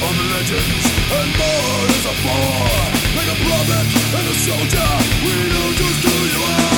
All the legends and more is a war. Like a prophet and a soldier, we know just who you are.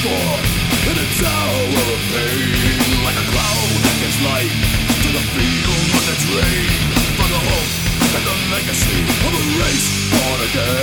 score in a tower of pain. Like a cloud that gives light to the field of the drain. For the hope and the legacy of a race born again.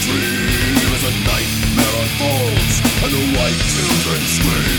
dream is a nightmare unfolds, and the white children scream.